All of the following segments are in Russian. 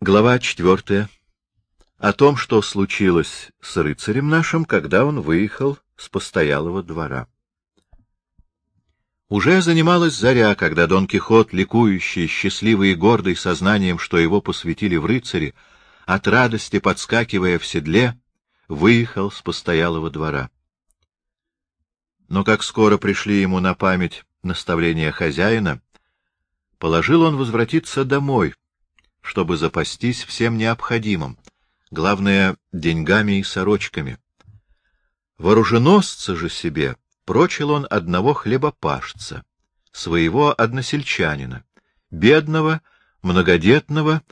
Глава четвертая. О том, что случилось с рыцарем нашим, когда он выехал с постоялого двора. Уже занималась заря, когда Дон Кихот, ликующий, счастливый и гордый сознанием, что его посвятили в рыцаре, от радости подскакивая в седле, выехал с постоялого двора. Но как скоро пришли ему на память наставления хозяина, положил он возвратиться домой, чтобы запастись всем необходимым, главное — деньгами и сорочками. Вооруженосца же себе прочил он одного хлебопашца, своего односельчанина, бедного, многодетного,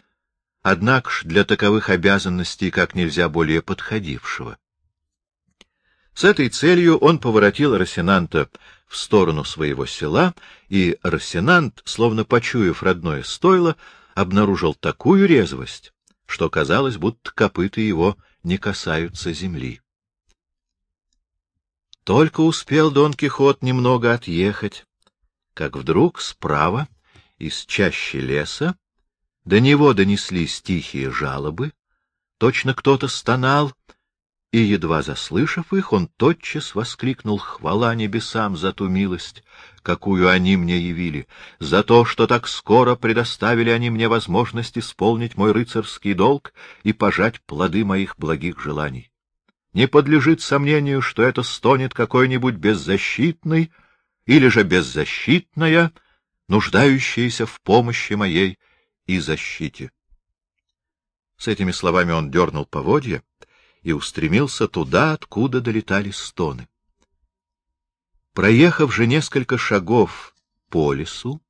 однако ж для таковых обязанностей как нельзя более подходившего. С этой целью он поворотил Росинанта в сторону своего села, и Росинант, словно почуяв родное стойло, обнаружил такую резвость, что казалось, будто копыта его не касаются земли. Только успел Дон Кихот немного отъехать, как вдруг справа, из чащи леса, до него донеслись тихие жалобы, точно кто-то стонал и, едва заслышав их, он тотчас воскликнул «Хвала небесам за ту милость, какую они мне явили, за то, что так скоро предоставили они мне возможность исполнить мой рыцарский долг и пожать плоды моих благих желаний. Не подлежит сомнению, что это стонет какой-нибудь беззащитный или же беззащитная, нуждающаяся в помощи моей и защите». С этими словами он дернул поводья, и устремился туда, откуда долетали стоны. Проехав же несколько шагов по лесу,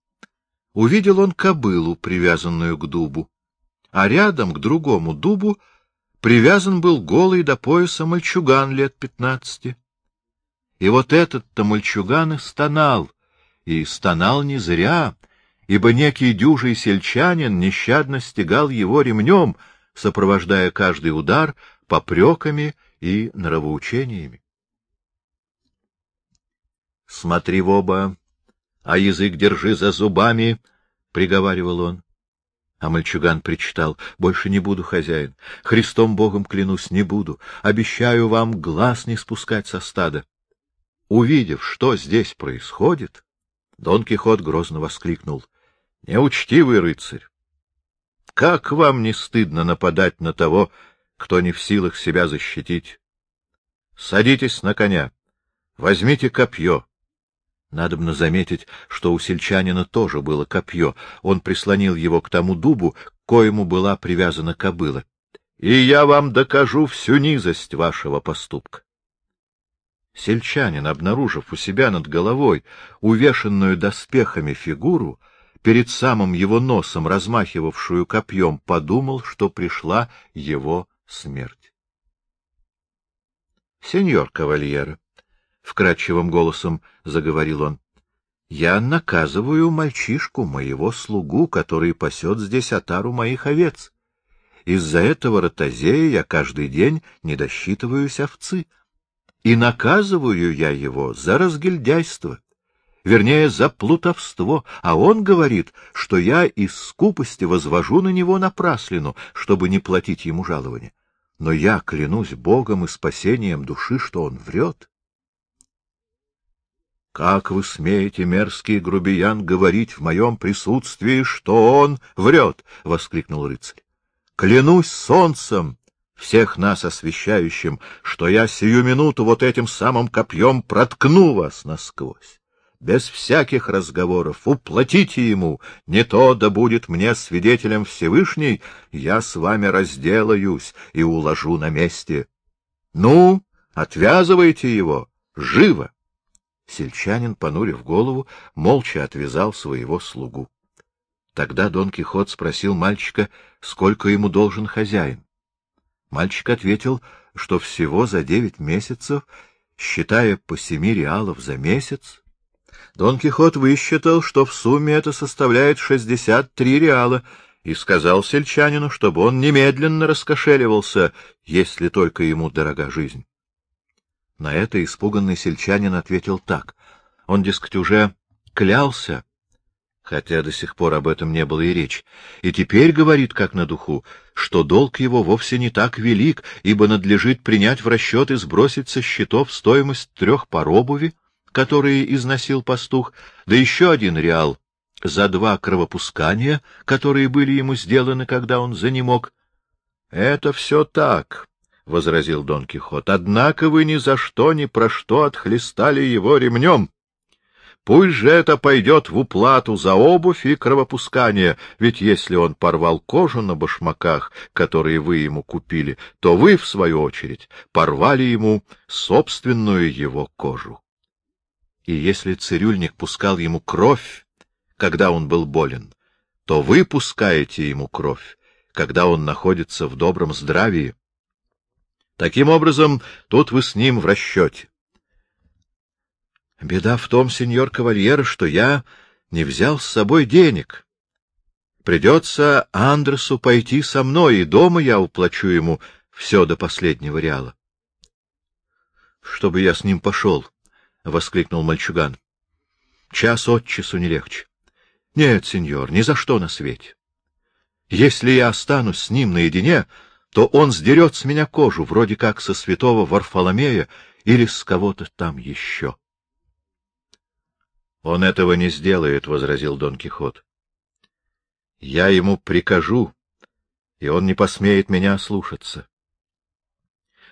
увидел он кобылу, привязанную к дубу, а рядом к другому дубу привязан был голый до пояса мальчуган лет пятнадцати. И вот этот-то мальчуган и стонал, и стонал не зря, ибо некий дюжий сельчанин нещадно стегал его ремнем, сопровождая каждый удар попреками и нравоучениями. — Смотри в оба, а язык держи за зубами, — приговаривал он. А мальчуган причитал, — больше не буду, хозяин, Христом Богом клянусь, не буду, обещаю вам глаз не спускать со стада. Увидев, что здесь происходит, Дон Кихот грозно воскликнул, — Неучтивый рыцарь! Как вам не стыдно нападать на того, кто не в силах себя защитить. Садитесь на коня, возьмите копье. Надобно заметить, что у сельчанина тоже было копье. Он прислонил его к тому дубу, к коему была привязана кобыла. И я вам докажу всю низость вашего поступка. Сельчанин, обнаружив у себя над головой увешанную доспехами фигуру, перед самым его носом размахивавшую копьем, подумал, что пришла его смерть. — Сеньор кавальера, — вкрадчивым голосом заговорил он, — я наказываю мальчишку, моего слугу, который пасет здесь отару моих овец. Из-за этого ротозея я каждый день не досчитываюсь овцы. И наказываю я его за разгильдяйство, вернее, за плутовство, а он говорит, что я из скупости возвожу на него напраслину, чтобы не платить ему жалование но я клянусь Богом и спасением души, что он врет. — Как вы смеете, мерзкий грубиян, говорить в моем присутствии, что он врет? — воскликнул рыцарь. — Клянусь солнцем, всех нас освещающим, что я сию минуту вот этим самым копьем проткну вас насквозь без всяких разговоров, уплатите ему, не то да будет мне свидетелем Всевышний, я с вами разделаюсь и уложу на месте. Ну, отвязывайте его, живо! Сельчанин, понурив голову, молча отвязал своего слугу. Тогда Дон Кихот спросил мальчика, сколько ему должен хозяин. Мальчик ответил, что всего за девять месяцев, считая по семи реалов за месяц, Дон Кихот высчитал, что в сумме это составляет шестьдесят три реала, и сказал сельчанину, чтобы он немедленно раскошеливался, если только ему дорога жизнь. На это испуганный сельчанин ответил так. Он, дескать, уже клялся, хотя до сих пор об этом не было и речи, и теперь говорит, как на духу, что долг его вовсе не так велик, ибо надлежит принять в расчет и сбросить со счетов стоимость трех пар обуви, которые износил пастух, да еще один реал за два кровопускания, которые были ему сделаны, когда он занемог. — Это все так, — возразил Дон Кихот, — однако вы ни за что, ни про что отхлестали его ремнем. Пусть же это пойдет в уплату за обувь и кровопускание, ведь если он порвал кожу на башмаках, которые вы ему купили, то вы, в свою очередь, порвали ему собственную его кожу. И если цирюльник пускал ему кровь, когда он был болен, то вы пускаете ему кровь, когда он находится в добром здравии. Таким образом, тут вы с ним в расчете. Беда в том, сеньор кавальер, что я не взял с собой денег. Придется Андресу пойти со мной, и дома я уплачу ему все до последнего реала. — Чтобы я с ним пошел, — воскликнул мальчуган. — Час от часу не легче. — Нет, сеньор, ни за что на свете. Если я останусь с ним наедине, то он сдерет с меня кожу, вроде как со святого Варфоломея или с кого-то там еще. — он этого не сделает, — возразил Дон Кихот. — Я ему прикажу, и он не посмеет меня слушаться.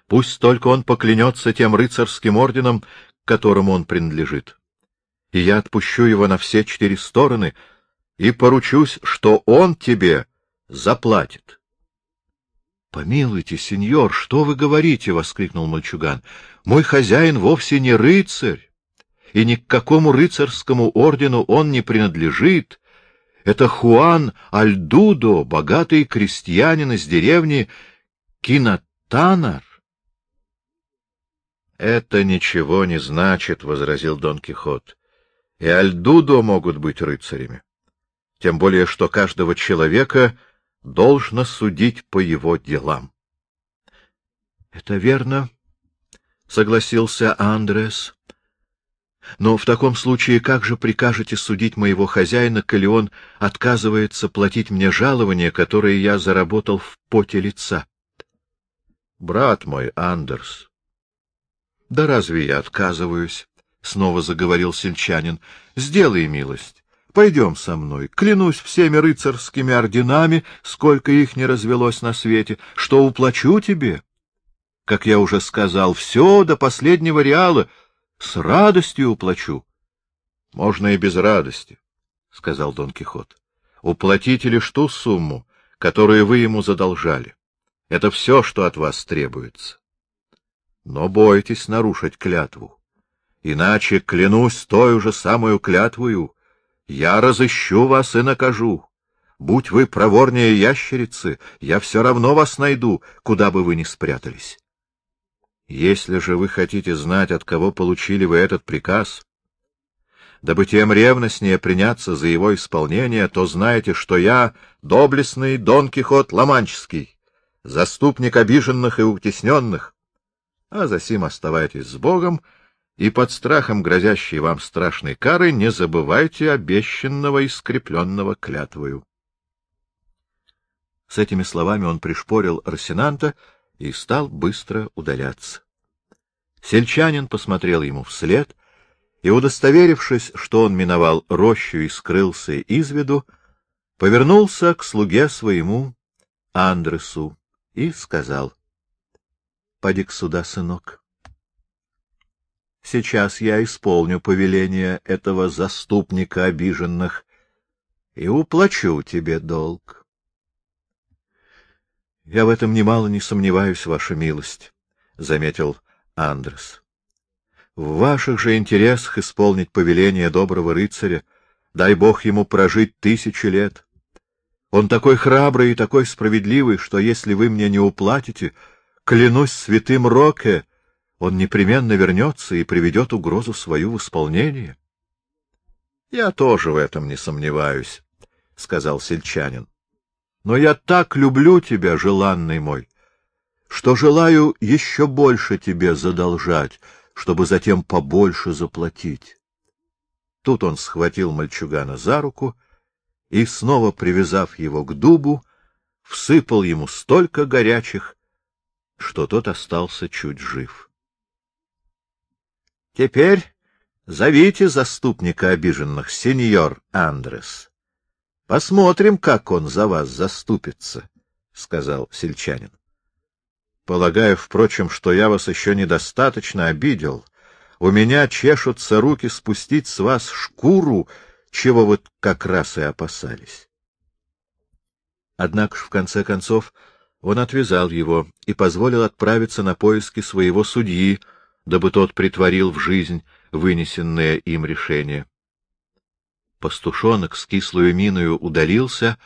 Пусть только он поклянется тем рыцарским орденом, которому он принадлежит, и я отпущу его на все четыре стороны и поручусь, что он тебе заплатит. — Помилуйте, сеньор, что вы говорите? — воскликнул мальчуган. — Мой хозяин вовсе не рыцарь и ни к какому рыцарскому ордену он не принадлежит. Это Хуан Альдудо, богатый крестьянин из деревни Кинатанар. — Это ничего не значит, — возразил Дон Кихот. — И Альдудо могут быть рыцарями. Тем более, что каждого человека должно судить по его делам. — Это верно, — согласился Андрес. Но в таком случае как же прикажете судить моего хозяина, коли он отказывается платить мне жалование, которое я заработал в поте лица? — Брат мой, Андерс. — Да разве я отказываюсь? — снова заговорил сельчанин. — Сделай милость. Пойдем со мной. Клянусь всеми рыцарскими орденами, сколько их не развелось на свете, что уплачу тебе. Как я уже сказал, все до последнего реала — с радостью уплачу. — Можно и без радости, — сказал Дон Кихот. — Уплатите лишь ту сумму, которую вы ему задолжали. Это все, что от вас требуется. Но бойтесь нарушить клятву. Иначе, клянусь той же самую клятвую, я разыщу вас и накажу. Будь вы проворнее ящерицы, я все равно вас найду, куда бы вы ни спрятались. Если же вы хотите знать, от кого получили вы этот приказ, дабы тем ревностнее приняться за его исполнение, то знайте, что я доблестный Дон Кихот Ломанческий, заступник обиженных и утесненных. А засим оставайтесь с Богом, и под страхом грозящей вам страшной кары не забывайте обещанного и скрепленного клятвою. С этими словами он пришпорил Росинанта и стал быстро удаляться. Сельчанин посмотрел ему вслед и, удостоверившись, что он миновал рощу и скрылся из виду, повернулся к слуге своему Андресу и сказал, — Поди-ка сюда, сынок. Сейчас я исполню повеление этого заступника обиженных и уплачу тебе долг. — Я в этом немало не сомневаюсь, ваша милость, — заметил Андрес. В ваших же интересах исполнить повеление доброго рыцаря, дай бог ему прожить тысячи лет. Он такой храбрый и такой справедливый, что если вы мне не уплатите, клянусь святым Роке, он непременно вернется и приведет угрозу свою в исполнение. — Я тоже в этом не сомневаюсь, — сказал сельчанин. — Но я так люблю тебя, желанный мой, что желаю еще больше тебе задолжать, чтобы затем побольше заплатить. Тут он схватил мальчугана за руку и, снова привязав его к дубу, всыпал ему столько горячих, что тот остался чуть жив. — Теперь зовите заступника обиженных, сеньор Андрес. Посмотрим, как он за вас заступится, — сказал сельчанин. — Полагаю, впрочем, что я вас еще недостаточно обидел. У меня чешутся руки спустить с вас шкуру, чего вы как раз и опасались. Однако ж, в конце концов, он отвязал его и позволил отправиться на поиски своего судьи, дабы тот притворил в жизнь вынесенное им решение. Пастушонок с кислую миною удалился,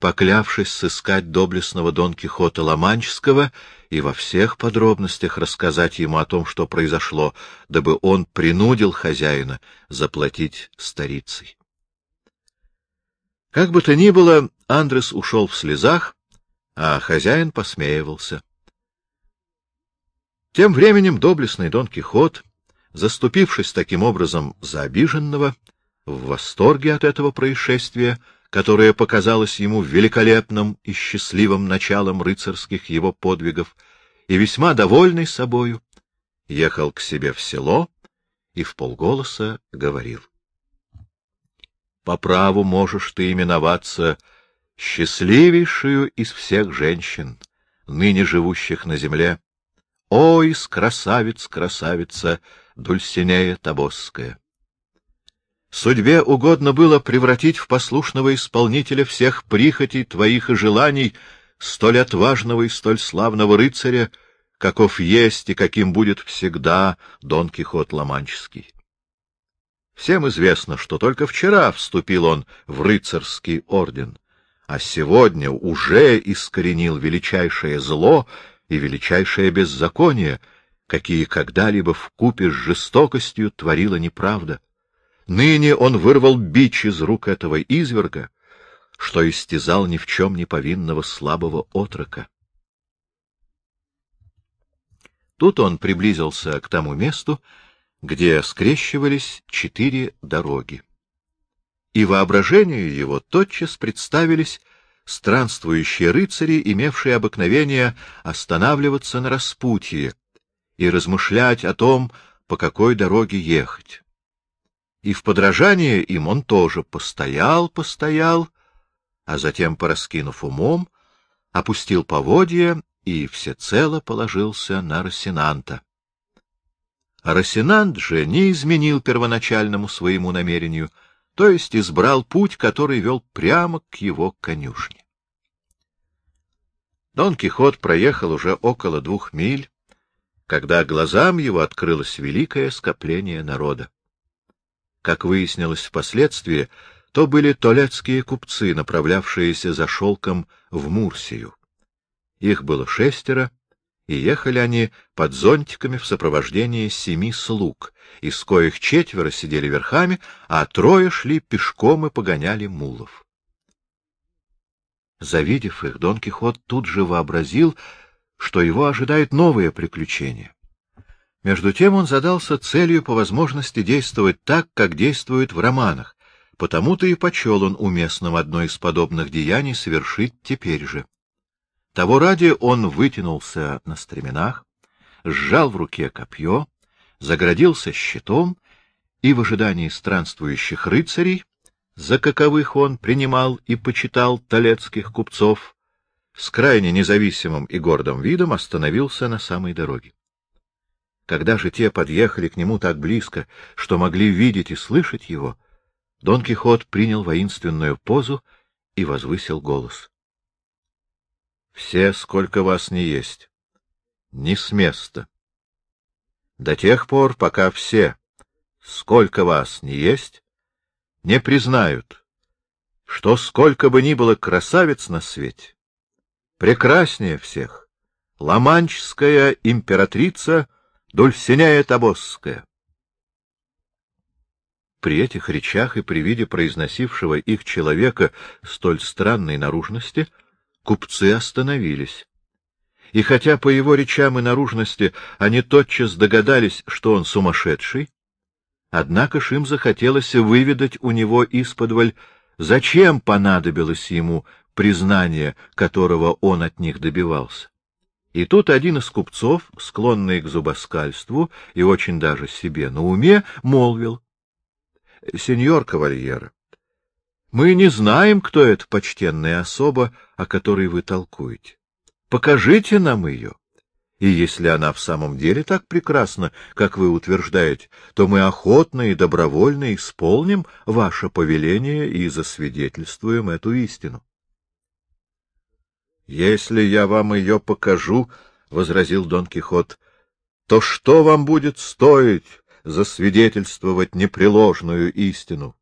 поклявшись сыскать доблестного Дон Кихота Ломанческого и во всех подробностях рассказать ему о том, что произошло, дабы он принудил хозяина заплатить старицей. Как бы то ни было, Андрес ушел в слезах, а хозяин посмеивался. Тем временем доблестный Дон Кихот, заступившись таким образом за обиженного, в восторге от этого происшествия, которое показалось ему великолепным и счастливым началом рыцарских его подвигов, и весьма довольный собою, ехал к себе в село и в полголоса говорил. — По праву можешь ты именоваться счастливейшую из всех женщин, ныне живущих на земле. Ой, с красавиц, красавица, Дульсинея Тобосская! Судьбе угодно было превратить в послушного исполнителя всех прихотей твоих и желаний столь отважного и столь славного рыцаря, каков есть и каким будет всегда Дон Кихот Ломанческий. Всем известно, что только вчера вступил он в рыцарский орден — а сегодня уже искоренил величайшее зло и величайшее беззаконие, какие когда-либо в купе с жестокостью творила неправда. Ныне он вырвал бич из рук этого изверга, что истязал ни в чем не повинного слабого отрока. Тут он приблизился к тому месту, где скрещивались четыре дороги и воображению его тотчас представились странствующие рыцари, имевшие обыкновение останавливаться на распутье и размышлять о том, по какой дороге ехать. И в подражание им он тоже постоял, постоял, а затем, пораскинув умом, опустил поводья и всецело положился на Росинанта. Росинант же не изменил первоначальному своему намерению — то есть избрал путь, который вел прямо к его конюшне. Дон Кихот проехал уже около двух миль, когда глазам его открылось великое скопление народа. Как выяснилось впоследствии, то были толецкие купцы, направлявшиеся за шелком в Мурсию. Их было шестеро, и ехали они под зонтиками в сопровождении семи слуг, из коих четверо сидели верхами, а трое шли пешком и погоняли мулов. Завидев их, Дон Кихот тут же вообразил, что его ожидает новое приключение. Между тем он задался целью по возможности действовать так, как действует в романах, потому-то и почел он уместным одно из подобных деяний совершить теперь же. Того ради он вытянулся на стременах, сжал в руке копье, заградился щитом и в ожидании странствующих рыцарей, за каковых он принимал и почитал талецких купцов, с крайне независимым и гордым видом остановился на самой дороге. Когда же те подъехали к нему так близко, что могли видеть и слышать его, Дон Кихот принял воинственную позу и возвысил голос. Все, сколько вас не есть. Не с места. До тех пор, пока все, сколько вас не есть, не признают, что сколько бы ни было красавиц на свете, прекраснее всех, ламанчская императрица Дульсинея Тобосская. При этих речах и при виде произносившего их человека столь странной наружности — купцы остановились. И хотя по его речам и наружности они тотчас догадались, что он сумасшедший, однако ж им захотелось выведать у него исподволь, зачем понадобилось ему признание, которого он от них добивался. И тут один из купцов, склонный к зубоскальству и очень даже себе на уме, молвил. — Сеньор Кавальера, мы не знаем, кто эта почтенная особа, о которой вы толкуете. Покажите нам ее. И если она в самом деле так прекрасна, как вы утверждаете, то мы охотно и добровольно исполним ваше повеление и засвидетельствуем эту истину. — Если я вам ее покажу, — возразил Дон Кихот, — то что вам будет стоить засвидетельствовать непреложную истину?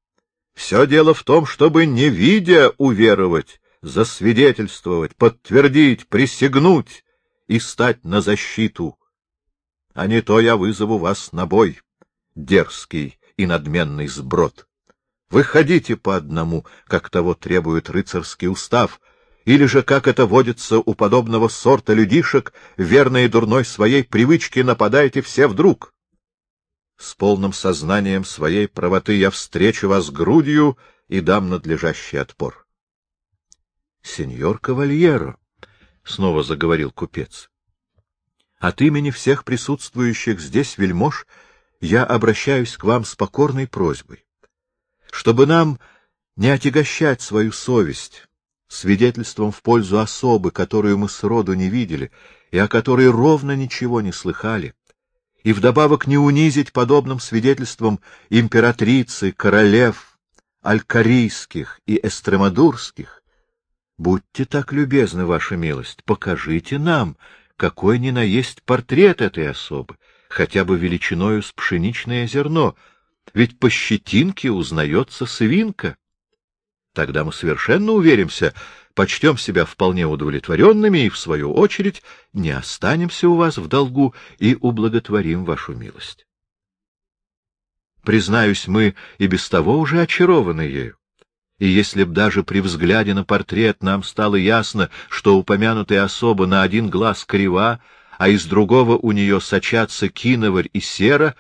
Все дело в том, чтобы, не видя, уверовать, засвидетельствовать, подтвердить, присягнуть и стать на защиту. А не то я вызову вас на бой, дерзкий и надменный сброд. Выходите по одному, как того требует рыцарский устав — или же, как это водится у подобного сорта людишек, верной и дурной своей привычке нападаете все вдруг. С полным сознанием своей правоты я встречу вас грудью и дам надлежащий отпор. — Сеньор Кавальеро, — снова заговорил купец, — от имени всех присутствующих здесь вельмож я обращаюсь к вам с покорной просьбой, чтобы нам не отягощать свою совесть, свидетельством в пользу особы, которую мы сроду не видели и о которой ровно ничего не слыхали, и вдобавок не унизить подобным свидетельством императрицы, королев, алькарийских и эстремадурских, будьте так любезны, ваша милость, покажите нам, какой ни на есть портрет этой особы, хотя бы величиною с пшеничное зерно, ведь по щетинке узнается свинка. Тогда мы совершенно уверимся, почтем себя вполне удовлетворенными и, в свою очередь, не останемся у вас в долгу и ублаготворим вашу милость. Признаюсь, мы и без того уже очарованы ею. И если б даже при взгляде на портрет нам стало ясно, что упомянутая особа на один глаз крива, а из другого у нее сочатся киноварь и сера,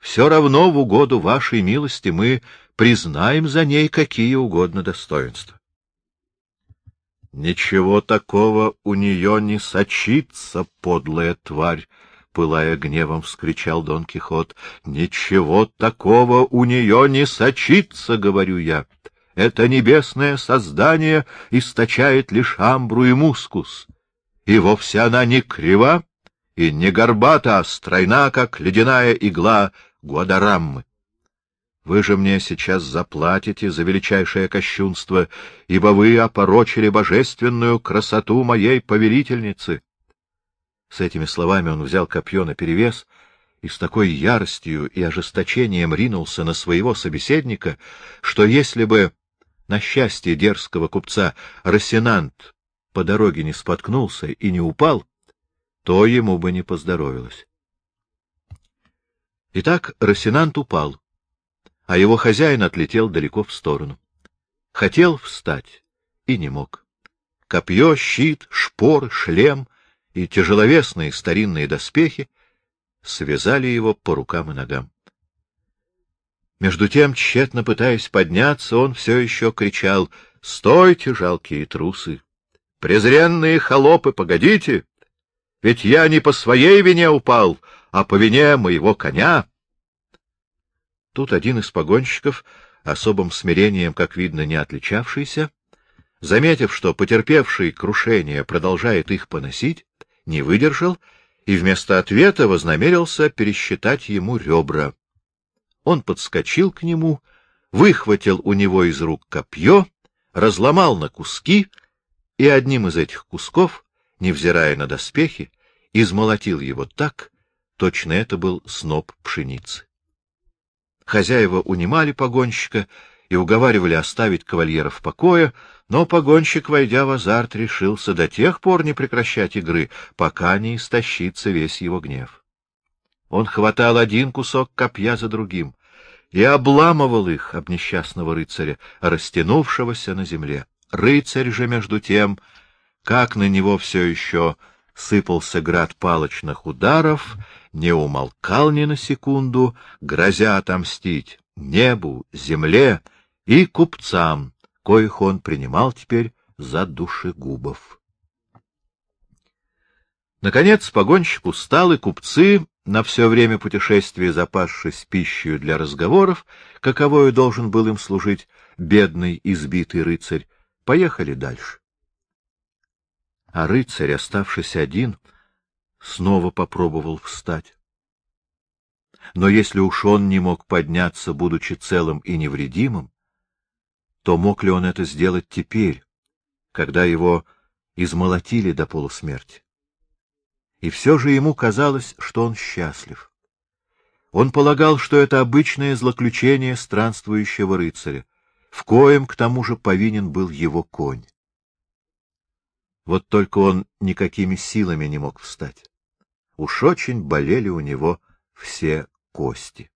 все равно в угоду вашей милости мы признаем за ней какие угодно достоинства. — Ничего такого у нее не сочится, подлая тварь! — пылая гневом, вскричал Дон Кихот. — Ничего такого у нее не сочится, — говорю я. Это небесное создание источает лишь амбру и мускус. И вовсе она не крива и не горбата, а стройна, как ледяная игла Гуадараммы. Вы же мне сейчас заплатите за величайшее кощунство, ибо вы опорочили божественную красоту моей повелительницы. С этими словами он взял копье наперевес и с такой яростью и ожесточением ринулся на своего собеседника, что если бы, на счастье дерзкого купца, Росинант по дороге не споткнулся и не упал, то ему бы не поздоровилось. Итак, Росинант упал а его хозяин отлетел далеко в сторону. Хотел встать и не мог. Копье, щит, шпор, шлем и тяжеловесные старинные доспехи связали его по рукам и ногам. Между тем, тщетно пытаясь подняться, он все еще кричал «Стойте, жалкие трусы! Презренные холопы, погодите! Ведь я не по своей вине упал, а по вине моего коня!» Тут один из погонщиков, особым смирением, как видно, не отличавшийся, заметив, что потерпевший крушение продолжает их поносить, не выдержал и вместо ответа вознамерился пересчитать ему ребра. Он подскочил к нему, выхватил у него из рук копье, разломал на куски и одним из этих кусков, невзирая на доспехи, измолотил его так, точно это был сноп пшеницы. Хозяева унимали погонщика и уговаривали оставить кавальера в покое, но погонщик, войдя в азарт, решился до тех пор не прекращать игры, пока не истощится весь его гнев. Он хватал один кусок копья за другим и обламывал их об несчастного рыцаря, растянувшегося на земле. Рыцарь же, между тем, как на него все еще сыпался град палочных ударов, не умолкал ни на секунду, грозя отомстить небу, земле и купцам, коих он принимал теперь за душегубов. Наконец погонщик устал, и купцы, на все время путешествия запасшись пищей для разговоров, каковою должен был им служить бедный избитый рыцарь, поехали дальше. А рыцарь, оставшись один, снова попробовал встать. Но если уж он не мог подняться, будучи целым и невредимым, то мог ли он это сделать теперь, когда его измолотили до полусмерти? И все же ему казалось, что он счастлив. Он полагал, что это обычное злоключение странствующего рыцаря, в коем, к тому же, повинен был его конь. Вот только он никакими силами не мог встать. Уж очень болели у него все кости.